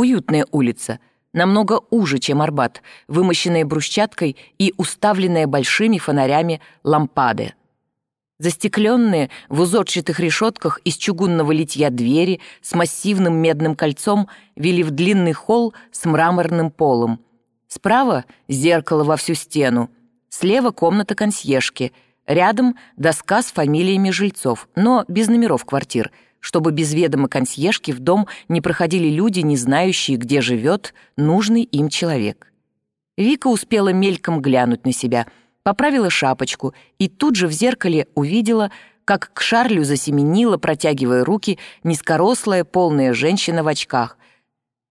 уютная улица, намного уже, чем Арбат, вымощенная брусчаткой и уставленная большими фонарями лампады. Застекленные в узорчатых решетках из чугунного литья двери с массивным медным кольцом вели в длинный холл с мраморным полом. Справа — зеркало во всю стену, слева — комната консьержки, рядом — доска с фамилиями жильцов, но без номеров квартир, чтобы без ведома консьержки в дом не проходили люди, не знающие, где живет нужный им человек. Вика успела мельком глянуть на себя — поправила шапочку и тут же в зеркале увидела, как к Шарлю засеменила, протягивая руки, низкорослая, полная женщина в очках.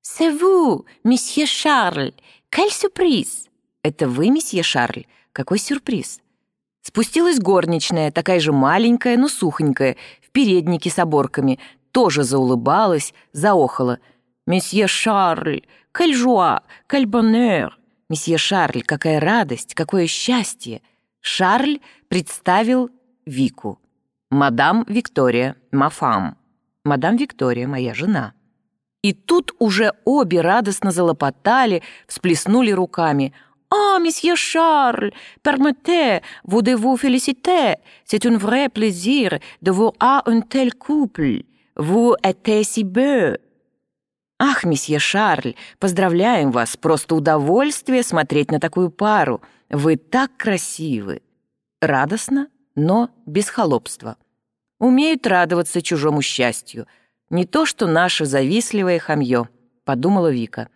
«C'est vous, месье Шарль! Quel сюрприз!» «Это вы, месье Шарль? Какой сюрприз!» Спустилась горничная, такая же маленькая, но сухонькая, в переднике с оборками, тоже заулыбалась, заохала. «Месье Шарль, quel bonheur!» Месье Шарль, какая радость, какое счастье! Шарль представил Вику. Мадам Виктория, мафам. Мадам Виктория, моя жена. И тут уже обе радостно залопотали, всплеснули руками. «А, месье Шарль, permettez, vous de vous féliciter. C'est un vrai plaisir de voir un tel couple. Vous êtes si beau». «Ах, месье Шарль, поздравляем вас, просто удовольствие смотреть на такую пару. Вы так красивы!» Радостно, но без холопства. Умеют радоваться чужому счастью. Не то, что наше завистливое хамье, подумала Вика.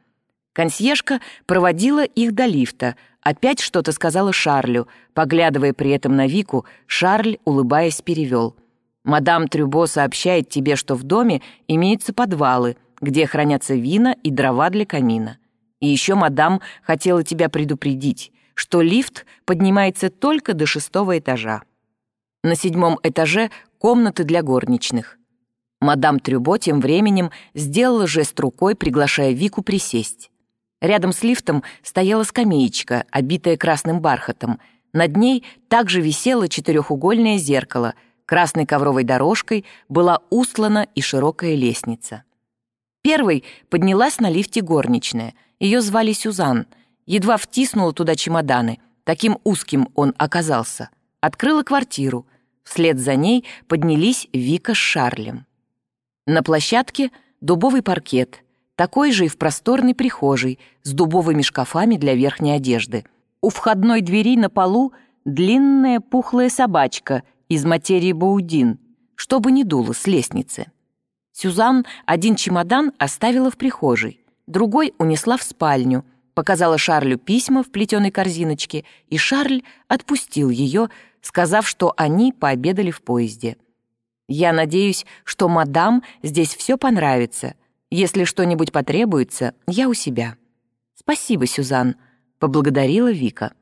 Консьержка проводила их до лифта, опять что-то сказала Шарлю. Поглядывая при этом на Вику, Шарль, улыбаясь, перевел. «Мадам Трюбо сообщает тебе, что в доме имеются подвалы, где хранятся вина и дрова для камина. И еще мадам хотела тебя предупредить, что лифт поднимается только до шестого этажа. На седьмом этаже комнаты для горничных. Мадам Трюбо тем временем сделала жест рукой, приглашая Вику присесть. Рядом с лифтом стояла скамеечка, обитая красным бархатом. Над ней также висело четырехугольное зеркало. Красной ковровой дорожкой была устлана и широкая лестница. Первой поднялась на лифте горничная. Ее звали Сюзан. Едва втиснула туда чемоданы. Таким узким он оказался. Открыла квартиру. Вслед за ней поднялись Вика с Шарлем. На площадке дубовый паркет, такой же и в просторной прихожей, с дубовыми шкафами для верхней одежды. У входной двери на полу длинная пухлая собачка из материи баудин, чтобы не дуло с лестницы. Сюзан один чемодан оставила в прихожей, другой унесла в спальню, показала Шарлю письма в плетеной корзиночке, и Шарль отпустил ее, сказав, что они пообедали в поезде. «Я надеюсь, что мадам здесь все понравится. Если что-нибудь потребуется, я у себя». «Спасибо, Сюзан», — поблагодарила Вика.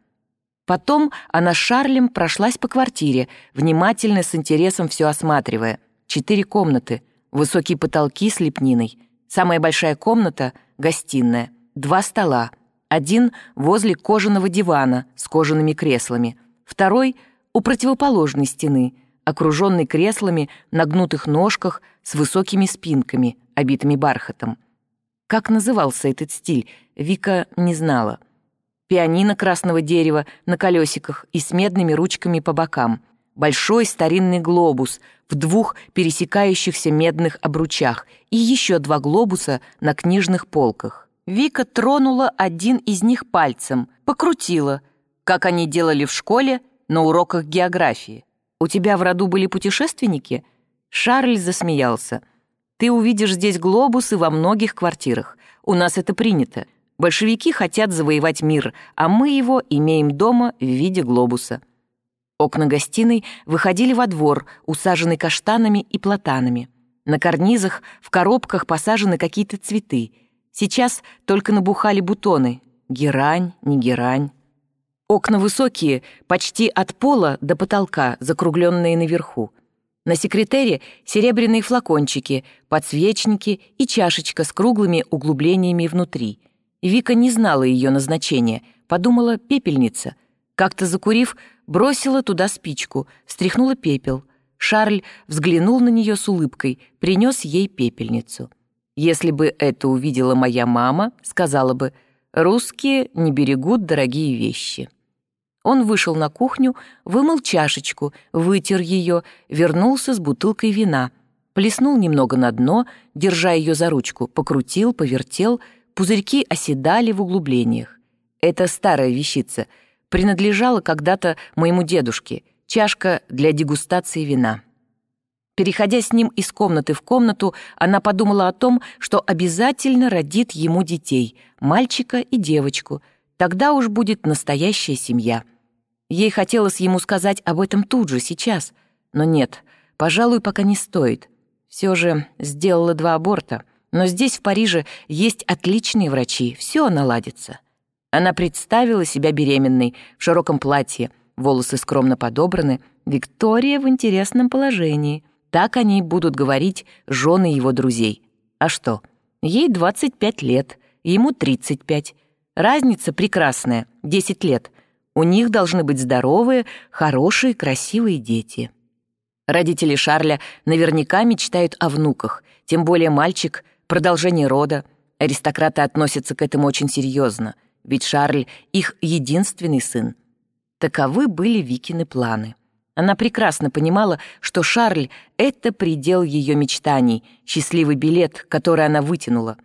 Потом она с Шарлем прошлась по квартире, внимательно с интересом все осматривая. Четыре комнаты — Высокие потолки с лепниной. Самая большая комната — гостиная. Два стола. Один возле кожаного дивана с кожаными креслами. Второй — у противоположной стены, окруженный креслами на гнутых ножках с высокими спинками, обитыми бархатом. Как назывался этот стиль, Вика не знала. Пианино красного дерева на колесиках и с медными ручками по бокам — большой старинный глобус в двух пересекающихся медных обручах и еще два глобуса на книжных полках. Вика тронула один из них пальцем, покрутила, как они делали в школе на уроках географии. «У тебя в роду были путешественники?» Шарль засмеялся. «Ты увидишь здесь глобусы во многих квартирах. У нас это принято. Большевики хотят завоевать мир, а мы его имеем дома в виде глобуса». Окна гостиной выходили во двор, усаженный каштанами и платанами. На карнизах в коробках посажены какие-то цветы. Сейчас только набухали бутоны. Герань, не герань. Окна высокие, почти от пола до потолка, закругленные наверху. На секретере серебряные флакончики, подсвечники и чашечка с круглыми углублениями внутри. Вика не знала ее назначения, подумала «пепельница». Как-то закурив, бросила туда спичку, стряхнула пепел. Шарль взглянул на нее с улыбкой, принес ей пепельницу. Если бы это увидела моя мама, сказала бы, русские не берегут дорогие вещи. Он вышел на кухню, вымыл чашечку, вытер ее, вернулся с бутылкой вина, плеснул немного на дно, держа ее за ручку, покрутил, повертел, пузырьки оседали в углублениях. Это старая вещица, принадлежала когда-то моему дедушке, чашка для дегустации вина. Переходя с ним из комнаты в комнату, она подумала о том, что обязательно родит ему детей, мальчика и девочку. Тогда уж будет настоящая семья. Ей хотелось ему сказать об этом тут же, сейчас. Но нет, пожалуй, пока не стоит. Все же сделала два аборта. Но здесь, в Париже, есть отличные врачи, все наладится. Она представила себя беременной, в широком платье, волосы скромно подобраны, Виктория в интересном положении — так они будут говорить жены его друзей. А что? Ей 25 лет, ему 35. Разница прекрасная, 10 лет. У них должны быть здоровые, хорошие, красивые дети. Родители Шарля наверняка мечтают о внуках, тем более мальчик — продолжение рода. Аристократы относятся к этому очень серьезно, ведь Шарль — их единственный сын. Таковы были Викины планы. Она прекрасно понимала, что Шарль — это предел ее мечтаний, счастливый билет, который она вытянула.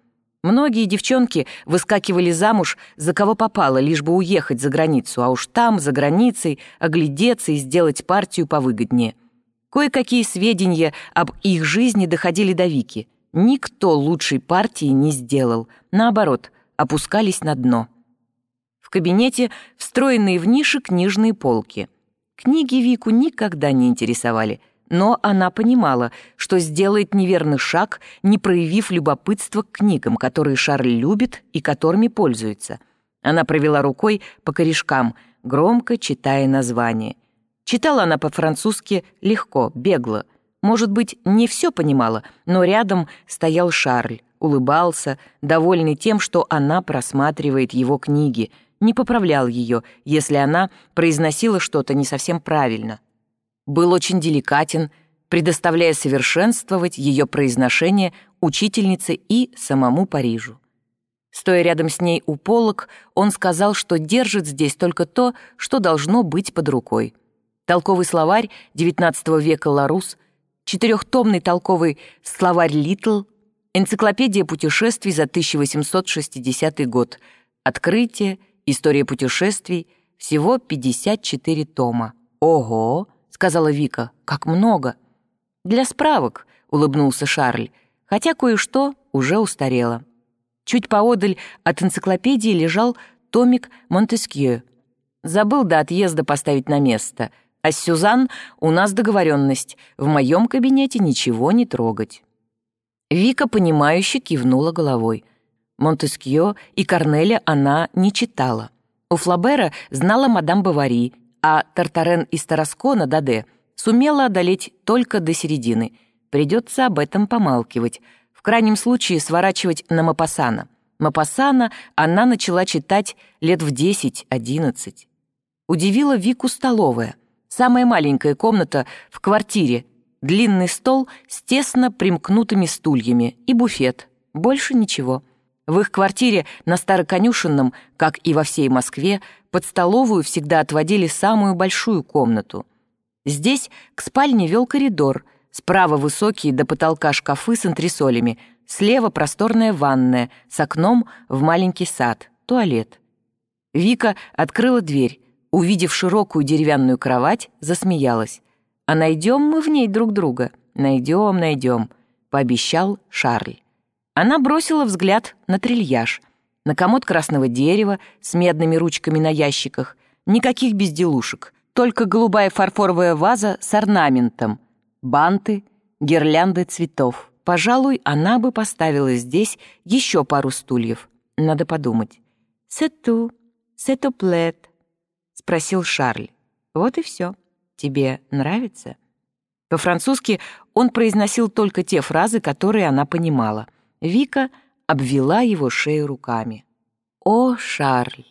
Многие девчонки выскакивали замуж за кого попало, лишь бы уехать за границу, а уж там, за границей, оглядеться и сделать партию повыгоднее. Кое-какие сведения об их жизни доходили до Вики. Никто лучшей партии не сделал. Наоборот, опускались на дно. В кабинете встроенные в ниши книжные полки — Книги Вику никогда не интересовали, но она понимала, что сделает неверный шаг, не проявив любопытства к книгам, которые Шарль любит и которыми пользуется. Она провела рукой по корешкам, громко читая название. Читала она по-французски легко, бегло. Может быть, не все понимала, но рядом стоял Шарль, улыбался, довольный тем, что она просматривает его книги — не поправлял ее, если она произносила что-то не совсем правильно. Был очень деликатен, предоставляя совершенствовать ее произношение учительнице и самому Парижу. Стоя рядом с ней у полок, он сказал, что держит здесь только то, что должно быть под рукой. Толковый словарь XIX века Ларус, четырехтомный толковый словарь Литл, энциклопедия путешествий за 1860 год, открытие, История путешествий, всего 54 тома. Ого, сказала Вика, как много. Для справок, улыбнулся Шарль, хотя кое-что уже устарело. Чуть поодаль от энциклопедии лежал томик Монтескье. Забыл до отъезда поставить на место. А с Сюзан у нас договоренность. В моем кабинете ничего не трогать. Вика, понимающе кивнула головой. Монтескьё и Корнеля она не читала. У Флабера знала мадам Бавари, а Тартарен из Тараскона Даде сумела одолеть только до середины. Придется об этом помалкивать. В крайнем случае сворачивать на Мапасана. Мапасана она начала читать лет в 10-11. Удивила Вику столовая. Самая маленькая комната в квартире. Длинный стол с тесно примкнутыми стульями и буфет. Больше ничего. В их квартире на Староконюшенном, как и во всей Москве, под столовую всегда отводили самую большую комнату. Здесь к спальне вел коридор, справа высокие до потолка шкафы с антресолями, слева просторная ванная с окном в маленький сад, туалет. Вика открыла дверь, увидев широкую деревянную кровать, засмеялась. «А найдем мы в ней друг друга? Найдем, найдем», — пообещал Шарль. Она бросила взгляд на трильяж, на комод красного дерева с медными ручками на ящиках, никаких безделушек, только голубая фарфоровая ваза с орнаментом, банты, гирлянды цветов. Пожалуй, она бы поставила здесь еще пару стульев. Надо подумать. «Сету, сетоплет», — спросил Шарль. «Вот и все. Тебе нравится?» По-французски он произносил только те фразы, которые она понимала — Вика обвела его шею руками. «О, Шарль,